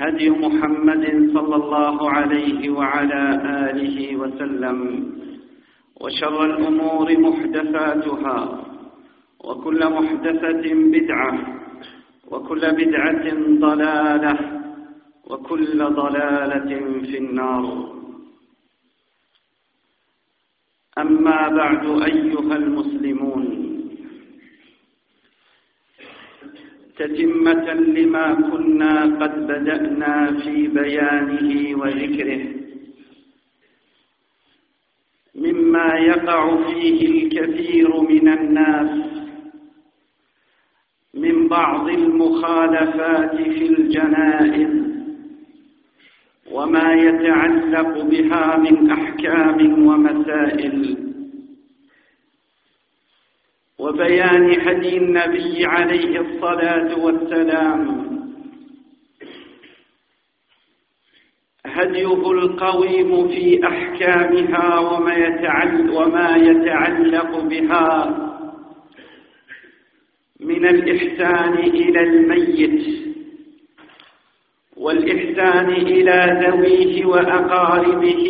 هدي محمد صلى الله عليه وعلى آله وسلم وشر الأمور محدثاتها وكل محدثة بدعة وكل بدعة ضلالة وكل ضلالة في النار. أما بعد أيها المسلمون تتمة لما كنا قد بدأنا في بيانه وذكره. مما يقع فيه الكثير من الناس من بعض المخالفات في الجنائز وما يتعلق بها من أحكام ومسائل. وبيان هدي النبي عليه الصلاة والسلام. هديه القويم في أحكامها وما يتعلق, وما يتعلق بها من الإحسان إلى الميت والإحسان إلى ذويه وأقاربه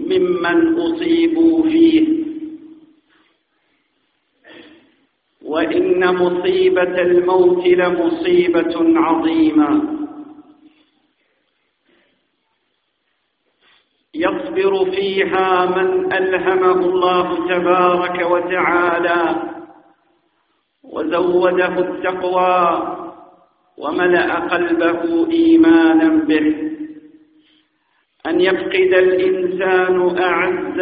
ممن أصيبوا فيه. وإن مصيبة الموت لمصيبة عظيمة. يصبر فيها من ألهمه الله تبارك وتعالى وزوده التقوى وملأ قلبه إيمانا به. أن يفقد الإنسان أعز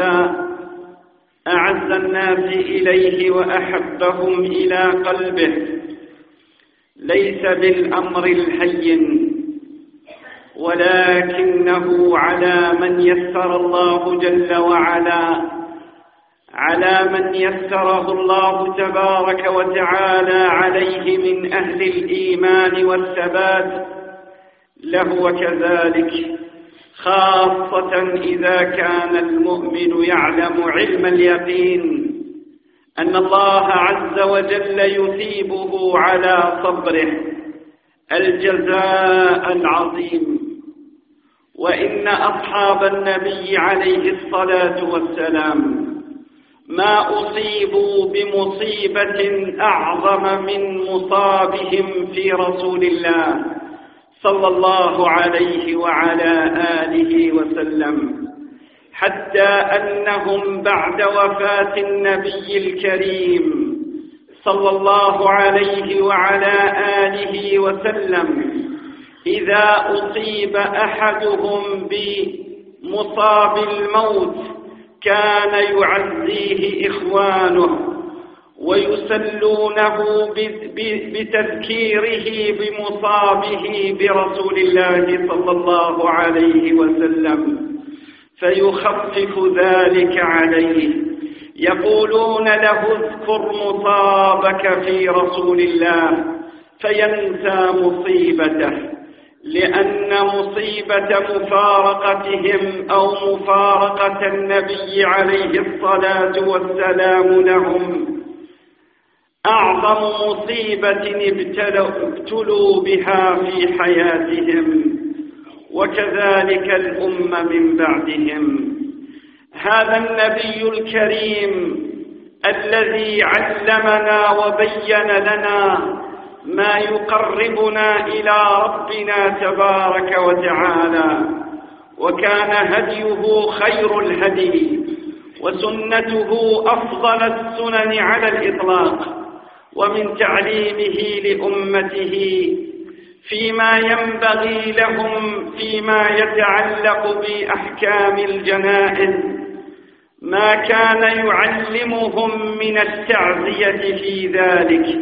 أعز الناس إليه وأحبهم إلى قلبه. ليس بالأمر الهين ولكنه على من يسر الله جل وعلا على من يسره الله تبارك وتعالى عليه من أهل الإيمان والثبات لهو كذلك خاصة إذا كان المؤمن يعلم علم اليقين أن الله عز وجل يثيبه على صبره الجزاء العظيم. وإن أصحاب النبي عليه الصلاة والسلام ما أصيبوا بمصيبة أعظم من مصابهم في رسول الله صلى الله عليه وعلى آله وسلم حتى أنهم بعد وفاة النبي الكريم صلى الله عليه وعلى آله وسلم إذا أصيب أحدهم بمصاب الموت كان يعزيه إخوانه. ويسلونه بتذكيره بمصابه برسول الله صلى الله عليه وسلم. فيخفف ذلك عليه. يقولون له اذكر مصابك في رسول الله فينسى مصيبته لأن مصيبة مفارقتهم أو مفارقة النبي عليه الصلاة والسلام لهم أعظم مصيبة ابتلوا بها في حياتهم وكذلك الأمة من بعدهم. هذا النبي الكريم الذي علمنا وبين لنا ما يقربنا إلى ربنا تبارك وتعالى وكان هديه خير الهدي وسنته أفضل السنن على الإطلاق. ومن تعليمه لأمته فيما ينبغي لهم فيما يتعلق بأحكام الجنائز. ما كان يعلمهم من التعزية في ذلك.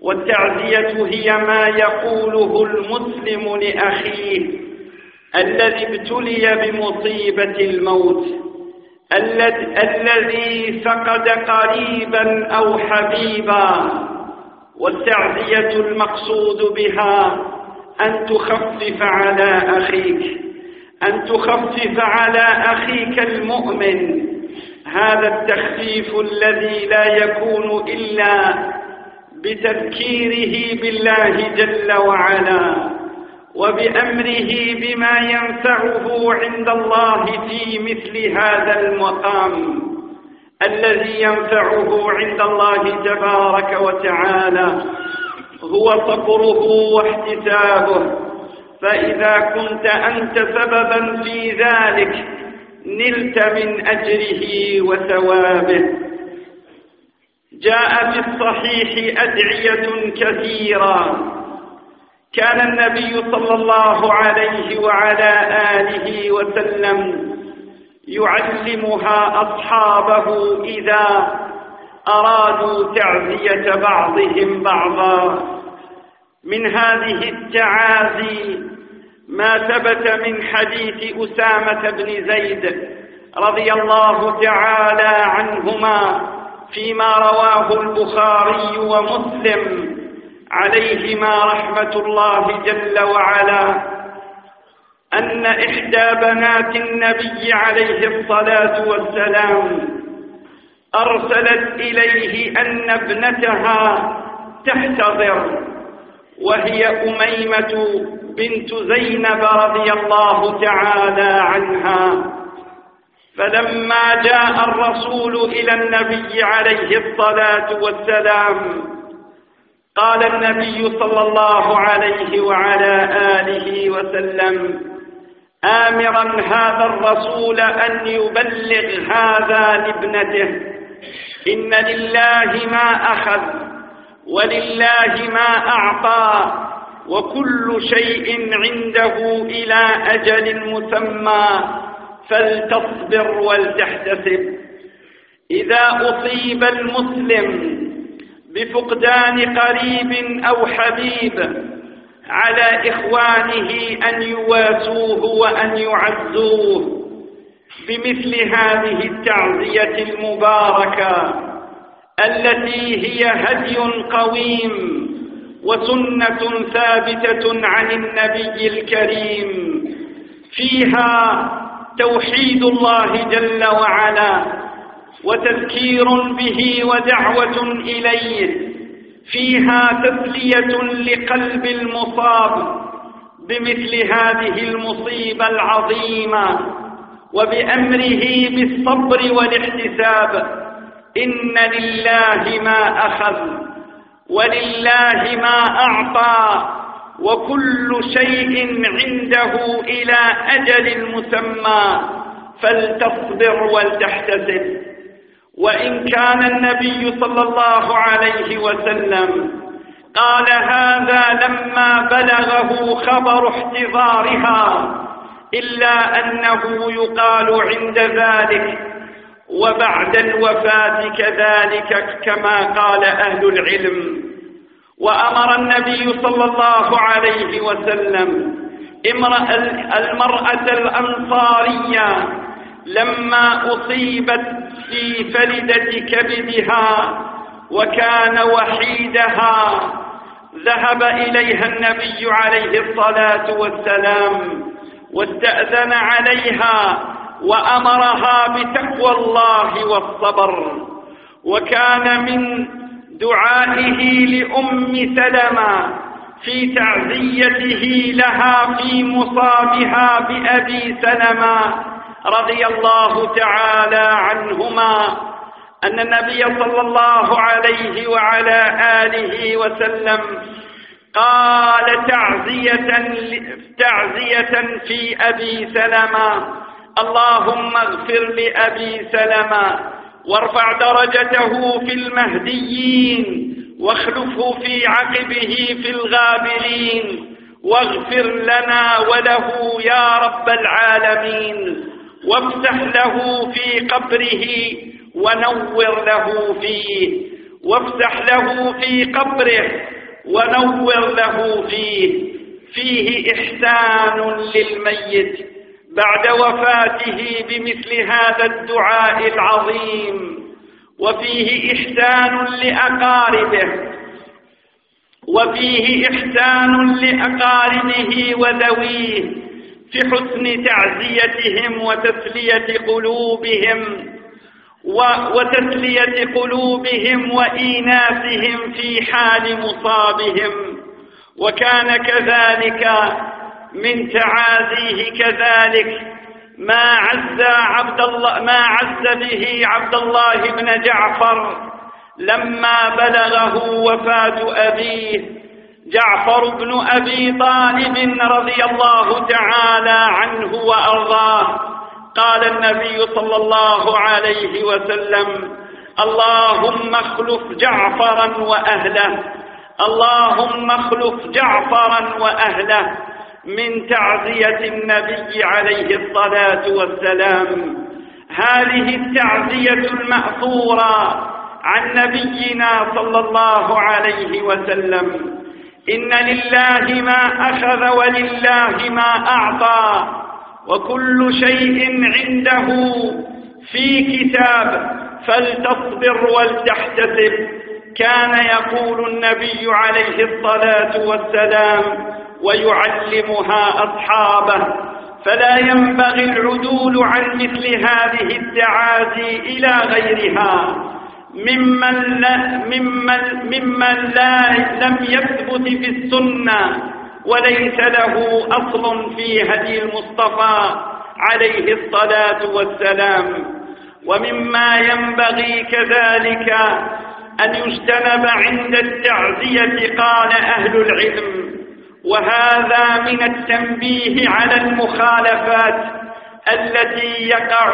والتعزية هي ما يقوله المسلم لأخيه الذي ابتلي بمصيبة الموت. الذي فقد قريبا أو حبيبا. والتعزية المقصود بها أن تخفف على أخيك أن تخفف على أخيك المؤمن. هذا التخفيف الذي لا يكون إلا بتذكيره بالله جل وعلا. وبأمره بما ينفعه عند الله في مثل هذا المقام الذي ينفعه عند الله تبارك وتعالى هو صبره واحتسابه. فإذا كنت أنت سببا في ذلك نلت من أجره وثوابه. جاء في الصحيح أدعية كثيرة. كان النبي صلى الله عليه وعلى آله وسلم يعلمها أصحابه إذا أرادوا تعزية بعضهم بعضا. من هذه التعازي ما ثبت من حديث أسامة بن زيد رضي الله تعالى عنهما فيما رواه البخاري ومسلم. عليهما رحمة الله جل وعلا أن إحدى بنات النبي عليه الصلاة والسلام أرسلت إليه أن ابنتها تحتضر وهي أميمة بنت زينب رضي الله تعالى عنها. فلما جاء الرسول إلى النبي عليه الصلاة والسلام قال النبي صلى الله عليه وعلى آله وسلم آمرا هذا الرسول أن يبلغ هذا لابنته. إن لله ما أخذ ولله ما أعطى وكل شيء عنده إلى أجل مسمى فلتصبر ولتحتسب. إذا أصيب المسلم بفقدان قريب أو حبيب على إخوانه أن يواسوه وأن يعزوه بمثل هذه التعزية المباركة التي هي هدي قويم وسنة ثابتة عن النبي الكريم. فيها توحيد الله جل وعلا وتذكير به ودعوة إليه. فيها تسلية لقلب المصاب بمثل هذه المصيبة العظيمة وبأمره بالصبر والاحتساب. إن لله ما أخذ ولله ما أعطى وكل شيء عنده إلى أجل مسمى. فلتصبر ولتحتسب. وإن كان النبي صلى الله عليه وسلم قال هذا لما بلغه خبر احتضارها إلا أنه يقال عند ذلك وبعد الوفاة كذلك كما قال أهل العلم. وأمر النبي صلى الله عليه وسلم المرأة الأنصارية لما أصيبت في فلدة كبدها وكان وحيدها. ذهب إليها النبي عليه الصلاة والسلام واستأذن عليها وأمرها بتقوى الله والصبر. وكان من دعائه لأم سلمة في تعزيته لها في مصابها بأبي سلمة رضي الله تعالى عنهما أن النبي صلى الله عليه وعلى آله وسلم قال تعزية تعزية في أبي سلمة اللهم اغفر لأبي سلمة وارفع درجته في المهديين واخلفه في عقبه في الغابرين واغفر لنا وله يا رب العالمين. وافتح له في قبره ونور له فيه. وافتح له في قبره ونور له فيه. فيه إحسان للميت بعد وفاته بمثل هذا الدعاء العظيم. وفيه إحسان لأقاربه. وفيه إحسان لأقاربه وذويه. في حسن تعزيتهم وتسلية قلوبهم وتسلية قلوبهم وإيناسهم في حال مصابهم. وكان كذلك من تعازيه كذلك ما عز عبد الله ما عز به عبد الله بن جعفر لما بلغه وفاة أبيه جعفر بن أبي طالب رضي الله تعالى عنه وأرضاه. قال النبي صلى الله عليه وسلم اللهم اخلف جعفرا وأهله اللهم اخلف جعفرا وأهله من تعزية النبي عليه الصلاة والسلام. هذه التعزية المأثورة عن نبينا صلى الله عليه وسلم. إن لله ما أخذ ولله ما أعطى وكل شيء عنده في كتاب فلتصبر ولتحتسب كان يقول النبي عليه الصلاة والسلام ويعلمها أصحابه. فلا ينبغي العدول عن مثل هذه التعازي إلى غيرها. ممن لا, ممن, ممن لا لم يثبت في السنة وليس له أصل في هدي المصطفى عليه الصلاة والسلام. ومما ينبغي كذلك أن يجتنب عند التعزية قال أهل العلم. وهذا من التنبيه على المخالفات. التي يقع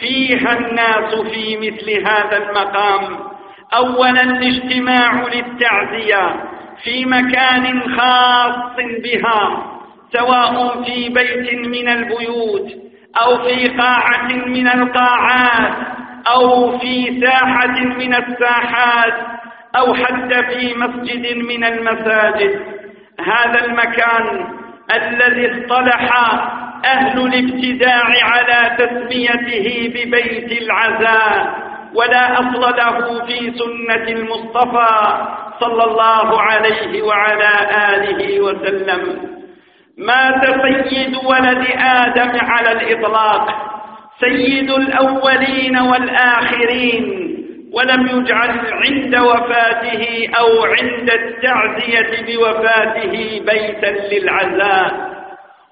فيها الناس في مثل هذا المقام. أولا الاجتماع للتعزية في مكان خاص بها سواء في بيت من البيوت أو في قاعة من القاعات أو في ساحة من الساحات أو حتى في مسجد من المساجد. هذا المكان الذي اصطلح أهل الابتداع على تسميته ببيت العزاء ولا أصل له في سنة المصطفى صلى الله عليه وعلى آله وسلم. مات سيد ولد آدم على الإطلاق سيد الأولين والآخرين ولم يجعل عند وفاته أو عند التعزية بوفاته بيتا للعزاء.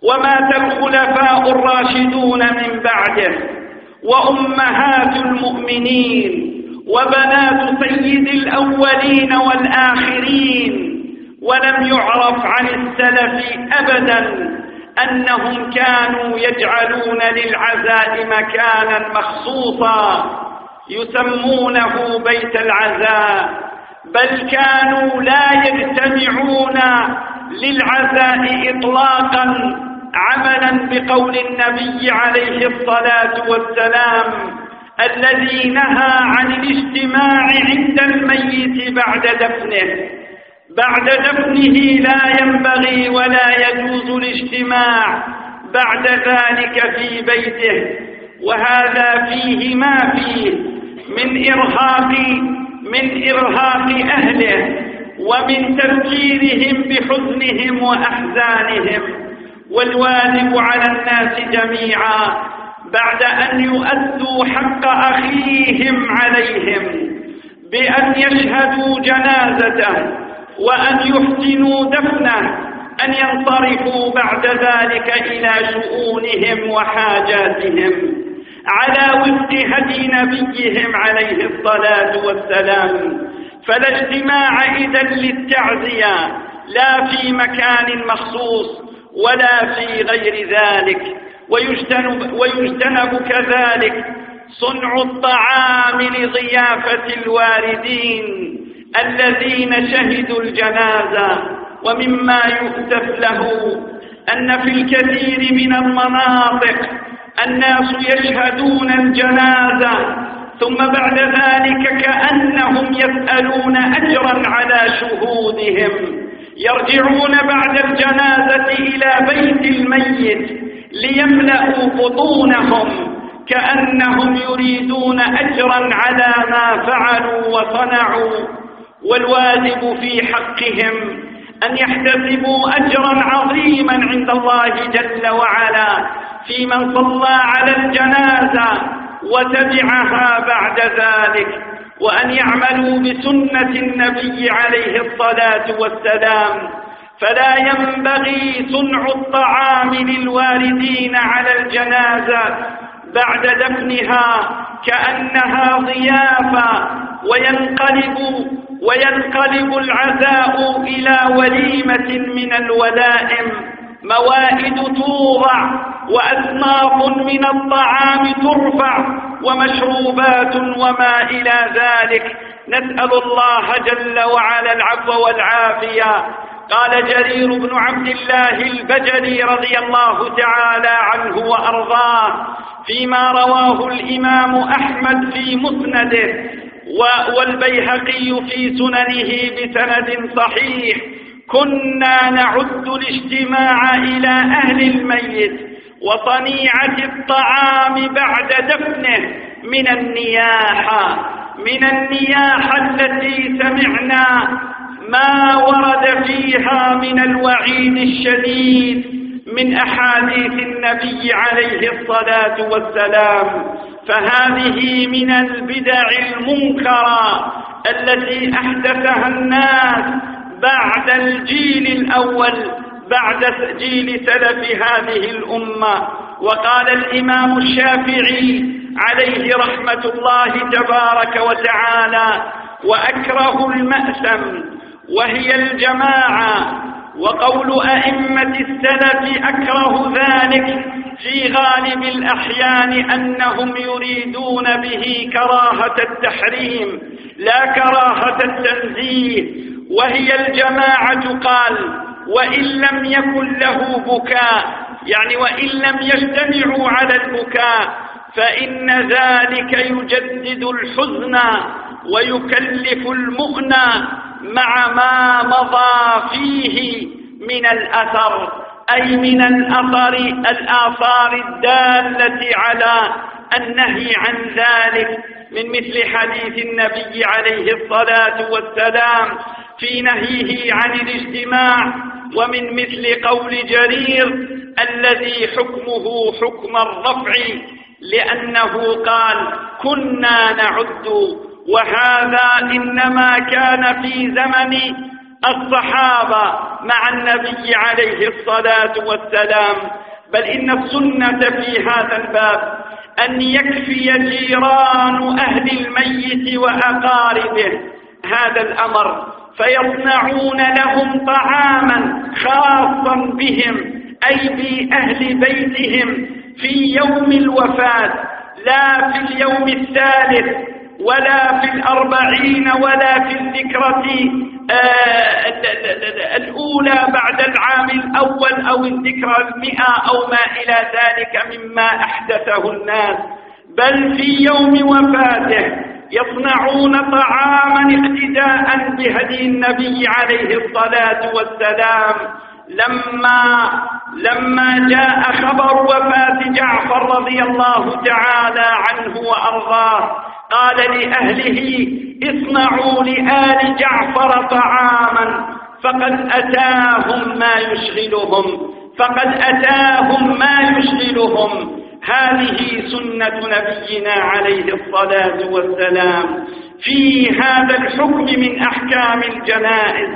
ومات الخلفاء الراشدون من بعده وأمهات المؤمنين وبنات سيد الأولين والآخرين ولم يعرف عن السلف أبدا أنهم كانوا يجعلون للعزاء مكانا مخصوصا يسمونه بيت العزاء بل كانوا لا يجتمعون للعزاء إطلاقا عملا بقول النبي عليه الصلاة والسلام الذي نهى عن الاجتماع عند الميت بعد دفنه. بعد دفنه لا ينبغي ولا يجوز الاجتماع بعد ذلك في بيته. وهذا فيه ما فيه من إرهاق من إرهاق أهله ومن تذكيرهم بحزنهم وأحزانهم. والواجب على الناس جميعا بعد أن يؤدوا حق أخيهم عليهم بأن يشهدوا جنازته وأن يحسنوا دفنه أن ينصرفوا بعد ذلك إلى شؤونهم وحاجاتهم على وفق هدي نبيهم عليه الصلاة والسلام. فلا اجتماع إذا للتعزية لا في مكان مخصوص ولا في غير ذلك ويجتنب, ويجتنب كذلك صنع الطعام لضيافة الواردين الذين شهدوا الجنازة. ومما يؤتف له أن في الكثير من المناطق الناس يشهدون الجنازة ثم بعد ذلك كأنهم يسألون أجرا على شهودهم. يرجعون بعد الجنازة إلى بيت الميت ليملأوا بطونهم كأنهم يريدون أجرا على ما فعلوا وصنعوا. والواجب في حقهم أن يحتسبوا أجرا عظيما عند الله جل وعلا في من صلى على الجنازة وتبعها بعد ذلك. وأن يعملوا بسنة النبي عليه الصلاة والسلام. فلا ينبغي صنع الطعام للواردين على الجنازة بعد دفنها كأنها ضيافة وينقلب وينقلب العزاء إلى وليمة من الولائم. موائد توضع وأصناف من الطعام ترفع ومشروبات وما إلى ذلك. نسأل الله جل وعلا العفو والعافية. قال جرير بن عبد الله البجلي رضي الله تعالى عنه وأرضاه فيما رواه الإمام أحمد في مسنده والبيهقي في سننه بسند صحيح. كنا نعد الاجتماع إلى أهل الميت وصنيعة الطعام بعد دفنه من النياحة من النياحة التي سمعنا ما ورد فيها من الوعيد الشديد من أحاديث النبي عليه الصلاة والسلام. فهذه من البدع المنكرة التي أحدثها الناس بعد الجيل الأول بعد جيل سلف هذه الأمة. وقال الإمام الشافعي عليه رحمة الله تبارك وتعالى وأكره المأثم وهي الجماعة. وقول أئمة السلف أكره ذلك في غالب الأحيان أنهم يريدون به كراهة التحريم لا كراهة التنزيه. وهي الجماعة قال وإن لم يكن له بكاء يعني وإن لم يجتمعوا على البكاء فإن ذلك يجدد الحزن ويكلف المؤنى مع ما مضى فيه من الأثر. أي من الأثر الآثار الدالة على النهي عن ذلك من مثل حديث النبي عليه الصلاة والسلام في نهيه عن الاجتماع ومن مثل قول جرير الذي حكمه حكم الرفع لأنه قال كنا نعد وهذا إنما كان في زمن الصحابة مع النبي عليه الصلاة والسلام. بل إن السنة في هذا الباب أن يكفي جيران أهل الميت وأقاربه هذا الأمر فيصنعون لهم طعاما خاصا بهم أي بأهل بيتهم في يوم الوفاة لا في اليوم الثالث. ولا في الأربعين ولا في الذكرة آه، الأولى بعد العام الأول أو الذكرى المئة أو ما إلى ذلك مما أحدثه الناس. بل في يوم وفاته يصنعون طعاما اقتداء بهدي النبي عليه الصلاة والسلام. لما لما جاء خبر وفاة جعفر رضي الله تعالى عنه وأرضاه قال لأهله اصنعوا لآل جعفر طعاما فقد أتاهم ما يشغلهم فقد أتاهم ما يشغلهم. هذه سنة نبينا عليه الصلاة والسلام. في هذا الحكم من أحكام الجنائز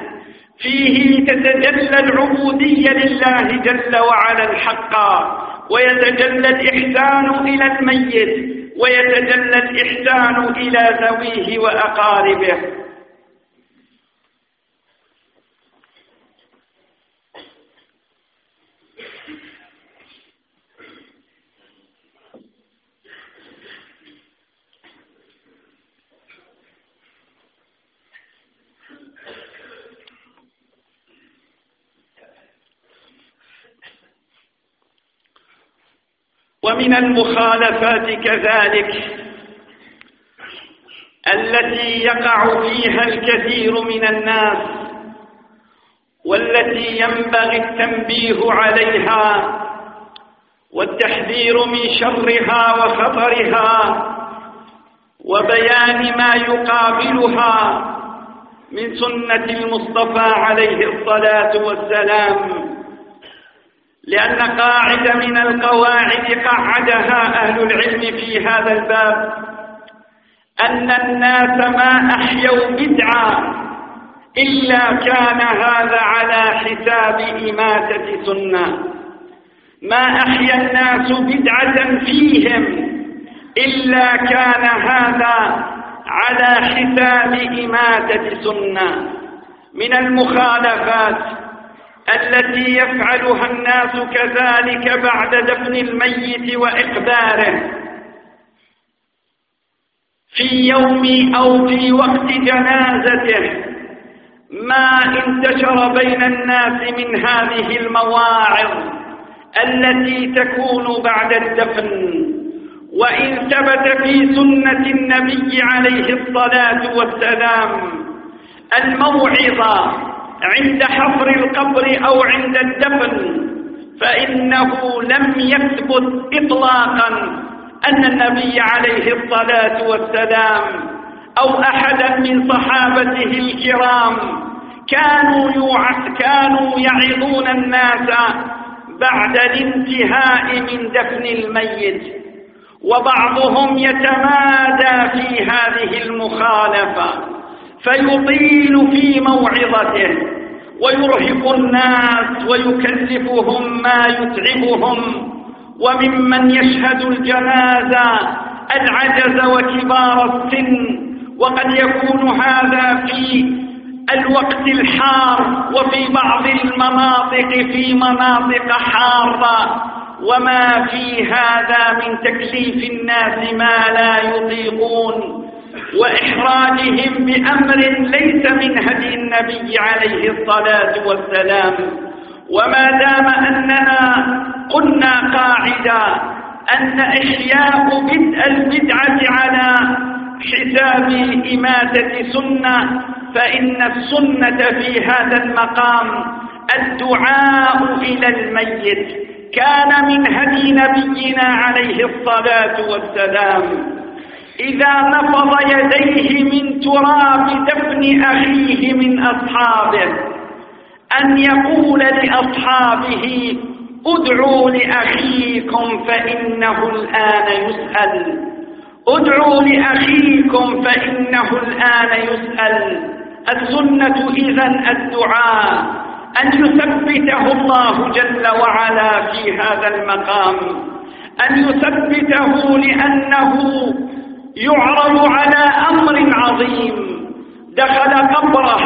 فيه تتجلى العبودية لله جل وعلا الحقا ويتجلى الإحسان إلى الميت ويتجلى الإحسان إلى ذويه وأقاربه. ومن المخالفات كذلك التي يقع فيها الكثير من الناس والتي ينبغي التنبيه عليها والتحذير من شرها وخطرها وبيان ما يقابلها من سنة المصطفى عليه الصلاة والسلام. لأن قاعدة من القواعد قعدها أهل العلم في هذا الباب أن الناس ما أحيوا بدعة إلا كان هذا على حساب إماتة سنة. ما أحيا الناس بدعة فيهم إلا كان هذا على حساب إماتة سنة. من المخالفات التي يفعلها الناس كذلك بعد دفن الميت وإقباره في يوم أو في وقت جنازته ما انتشر بين الناس من هذه المواعظ التي تكون بعد الدفن. وإن ثبت في سنة النبي عليه الصلاة والسلام الموعظة عند حفر القبر أو عند الدفن فإنه لم يثبت إطلاقا أن النبي عليه الصلاة والسلام أو أحدا من صحابته الكرام كانوا كانوا يعظون الناس بعد الانتهاء من دفن الميت وبعضهم يتمادى في هذه المخالفة. فيطيل في موعظته ويرهق الناس ويكلفهم ما يتعبهم. وممن يشهد الجنازة العجز وكبار السن وقد يكون هذا في الوقت الحار وفي بعض المناطق في مناطق حارة. وما في هذا من تكليف الناس ما لا يطيقون. وإحراجهم بأمر ليس من هدي النبي عليه الصلاة والسلام. وما دام أننا قلنا قاعدة أن إحياء بدء البدعة على حساب إماتة سنة فإن السنة في هذا المقام الدعاء إلى الميت. كان من هدي نبينا عليه الصلاة والسلام. إذا نفض يديه من تراب دفن أخيه من أصحابه أن يقول لأصحابه ادعوا لأخيكم فإنه الآن يسأل. ادعوا لأخيكم فإنه الآن يسأل. السنة إذا الدعاء أن يثبته الله جل وعلا في هذا المقام أن يثبته لأنه يعرض على أمر عظيم. دخل قبره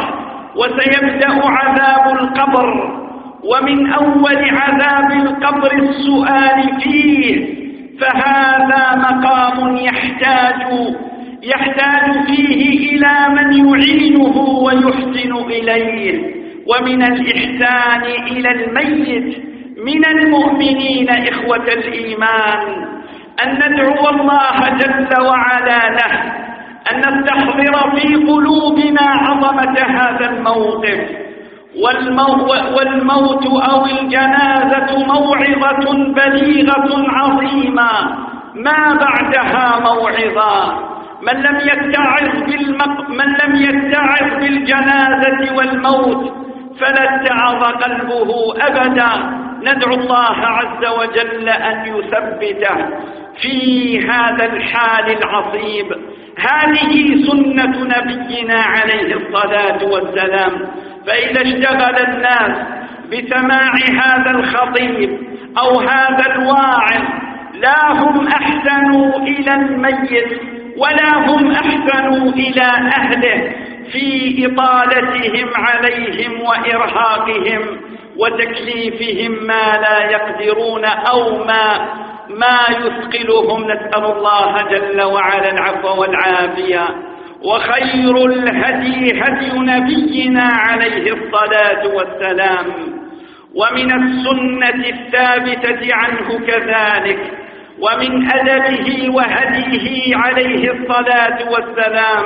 وسيبدأ عذاب القبر. ومن أول عذاب القبر السؤال فيه فهذا مقام يحتاج يحتاج فيه إلى من يعينه ويحسن إليه. ومن الإحسان إلى الميت. من المؤمنين إخوة الإيمان. أن ندعو الله جل وعلا له أن نستحضر في قلوبنا عظمة هذا الموقف. والموت أو الجنازة موعظة بليغة عظيمة. ما بعدها موعظة؟ من لم يتعظ بالمق... من لم يتعظ بالجنازة والموت فلا اتعظ قلبه أبدا. ندعو الله عز وجل أن يثبته في هذا الحال العصيب هذه سنة نبينا عليه الصلاة والسلام. فإذا اشتغل الناس بسماع هذا الخطيب أو هذا الواعظ لا هم أحسنوا إلى الميت ولا هم أحسنوا إلى أهله في إطالتهم عليهم وإرهاقهم. وتكليفهم ما لا يقدرون أو ما ما يثقلهم. نسأل الله جل وعلا العفو والعافية. وخير الهدي هدي نبينا عليه الصلاة والسلام. ومن السنة الثابتة عنه كذلك. ومن أدبه وهديه عليه الصلاة والسلام.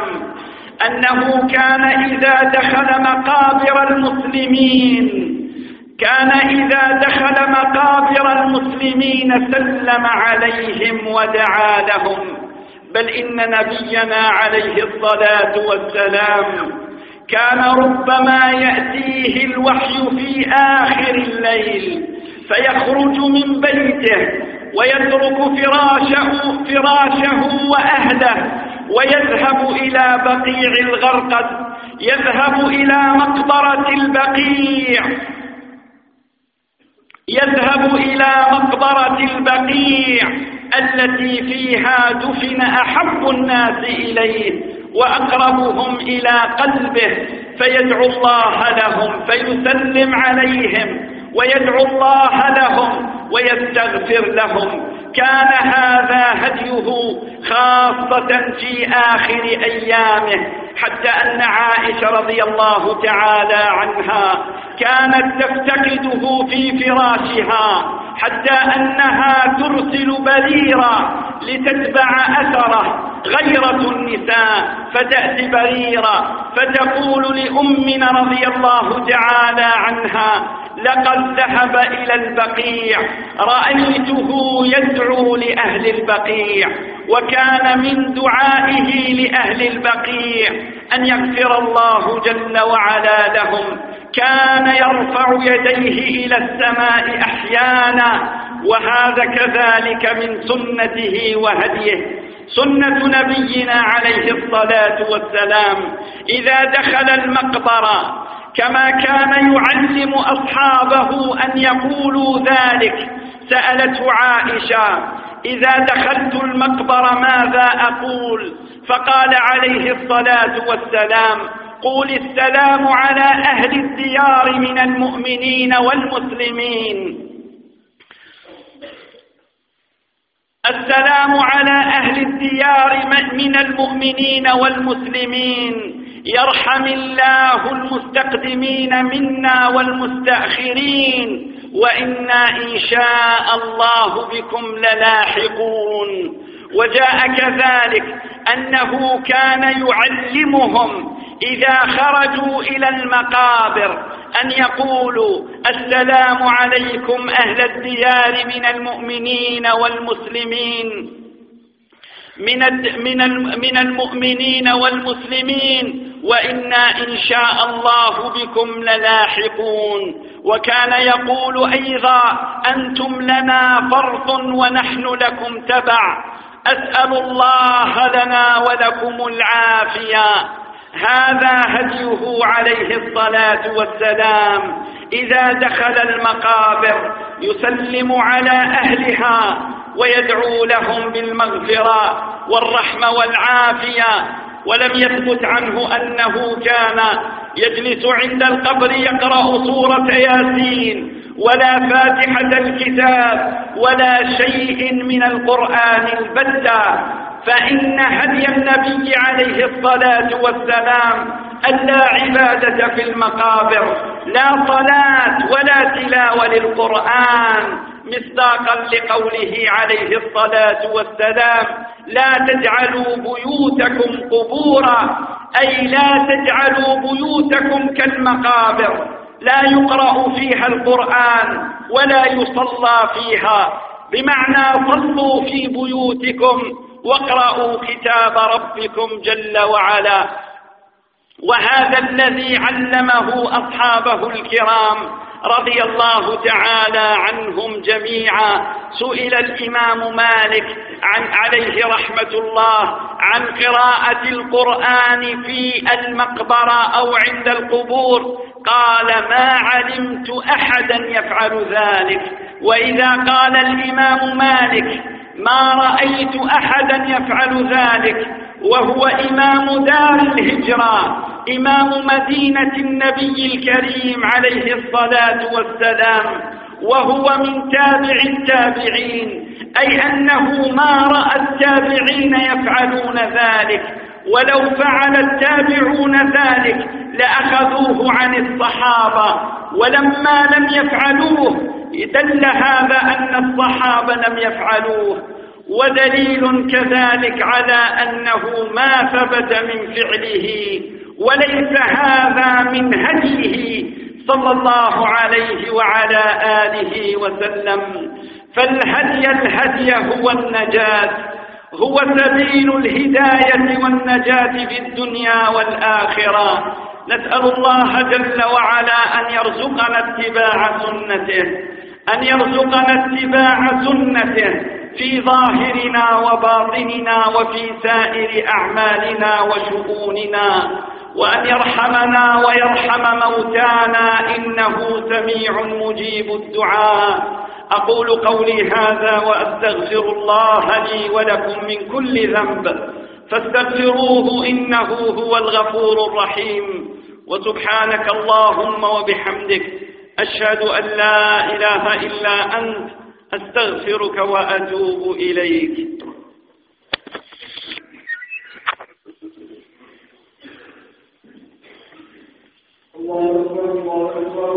أنه كان إذا دخل مقابر المسلمين كان إذا دخل مقابر المسلمين سلم عليهم ودعا لهم. بل إن نبينا عليه الصلاة والسلام كان ربما يأتيه الوحي في آخر الليل فيخرج من بيته ويترك فراشه, فراشه وأهله ويذهب إلى بقيع الغرقد يذهب إلى مقبرة البقيع. يذهب إلى مقبرة البقيع التي فيها دفن أحب الناس إليه وأقربهم إلى قلبه فيدعو الله لهم فيسلم عليهم ويدعو الله لهم ويستغفر لهم. كان هذا هديه خاصة في آخر أيامه حتى أن عائشة رضي الله تعالى عنها كانت تفتقده في فراشها حتى أنها ترسل بريرة لتتبع أثره غيرة النساء فتأتي بريرة فتقول لأمنا رضي الله تعالى عنها لقد ذهب إلى البقيع. رأيته يدعو لأهل البقيع. وكان من دعائه لأهل البقيع. أن يغفر الله جل وعلا لهم. كان يرفع يديه إلى السماء أحيانا. وهذا كذلك من سنته وهديه. سنة نبينا عليه الصلاة والسلام. إذا دخل المقبرة كما كان يعلم أصحابه أن يقولوا ذلك. سألته عائشة إذا دخلت المقبرة ماذا أقول؟ فقال عليه الصلاة والسلام قول السلام على أهل الديار من المؤمنين والمسلمين. السلام على أهل الديار من المؤمنين والمسلمين. يرحم الله المستقدمين منا والمستأخرين وإنا إن شاء الله بكم للاحقون. وجاء كذلك أنه كان يعلمهم إذا خرجوا إلى المقابر أن يقولوا السلام عليكم أهل الديار من المؤمنين والمسلمين. من من من المؤمنين والمسلمين. وإنا إن شاء الله بكم للاحقون. وكان يقول أيضا أنتم لنا فرط ونحن لكم تبع. أسأل الله لنا ولكم العافية. هذا هديه عليه الصلاة والسلام. إذا دخل المقابر يسلم على أهلها ويدعو لهم بالمغفرة والرحمة والعافية. ولم يثبت عنه أنه كان يجلس عند القبر يقرأ سورة ياسين. ولا فاتحة الكتاب ولا شيء من القرآن البتة. فإن هدي النبي عليه الصلاة والسلام ألا عبادة في المقابر لا صلاة ولا تلاوة للقرآن. مصداقا لقوله عليه الصلاة والسلام لا تجعلوا بيوتكم قبورا أي لا تجعلوا بيوتكم كالمقابر. لا يقرأ فيها القرآن ولا يصلى فيها. بمعنى صلوا في بيوتكم واقرأوا كتاب ربكم جل وعلا. وهذا الذي علمه أصحابه الكرام رضي الله تعالى عنهم جميعا. سئل الإمام مالك عن عليه رحمة الله عن قراءة القرآن في المقبرة أو عند القبور. قال ما علمت أحدا يفعل ذلك. وإذا قال الإمام مالك ما رأيت أحدا يفعل ذلك وهو إمام دار الهجرة إمام مدينة النبي الكريم عليه الصلاة والسلام وهو من تابع التابعين أي أنه ما رأى التابعين يفعلون ذلك. ولو فعل التابعون ذلك لأخذوه عن الصحابة ولما لم يفعلوه دل هذا أن الصحابة لم يفعلوه. ودليل كذلك على أنه ما ثبت من فعله وليس هذا من هديه صلى الله عليه وعلى آله وسلم. فالهدي الهدي هو النجاة هو سبيل الهداية والنجاة في الدنيا والآخرة. نسأل الله جل وعلا أن يرزقنا اتباع سنته أن يرزقنا اتباع سنته في ظاهرنا وباطننا وفي سائر أعمالنا وشؤوننا. وأن يرحمنا ويرحم موتانا إنه سميع مجيب الدعاء. أقول قولي هذا وأستغفر الله لي ولكم من كل ذنب. فاستغفروه إنه هو الغفور الرحيم. وسبحانك اللهم وبحمدك أشهد أن لا إله إلا أنت أستغفرك وأتوب إليك. الله أكبر الله أكبر